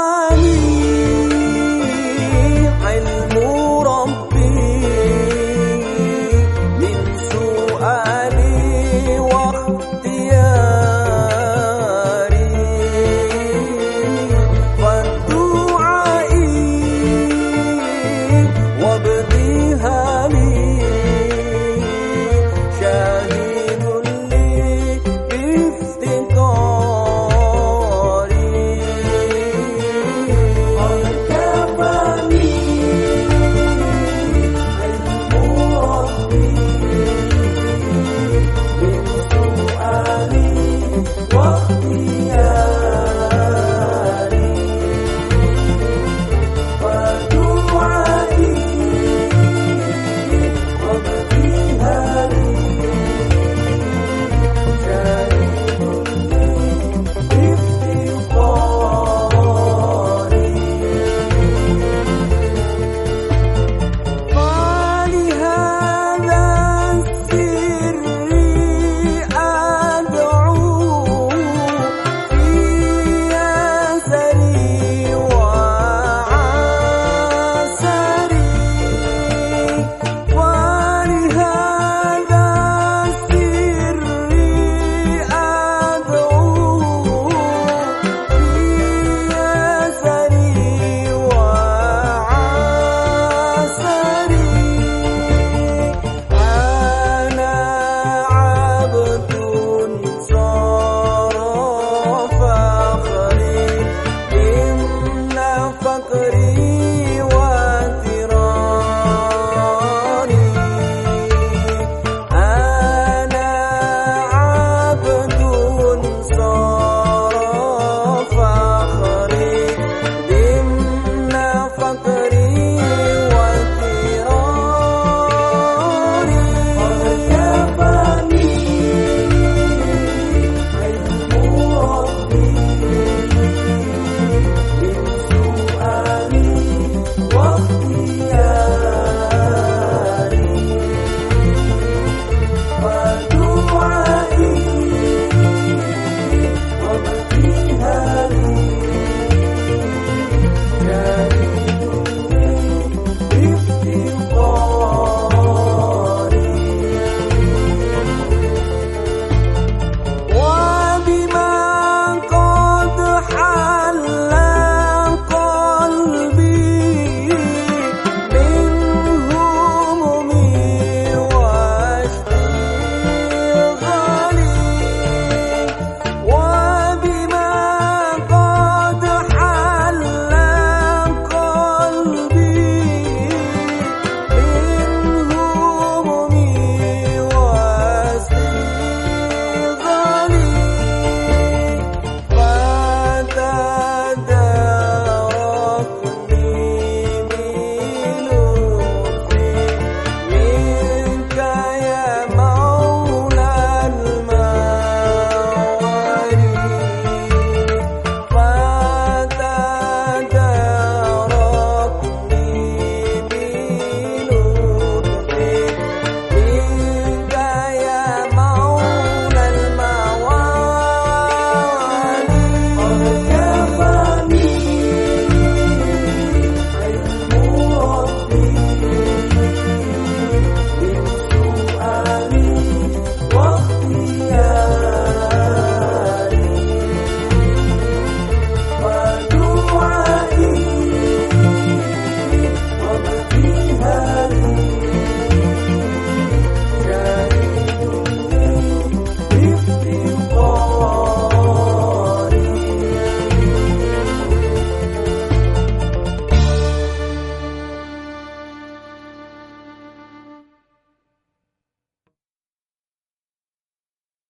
Mari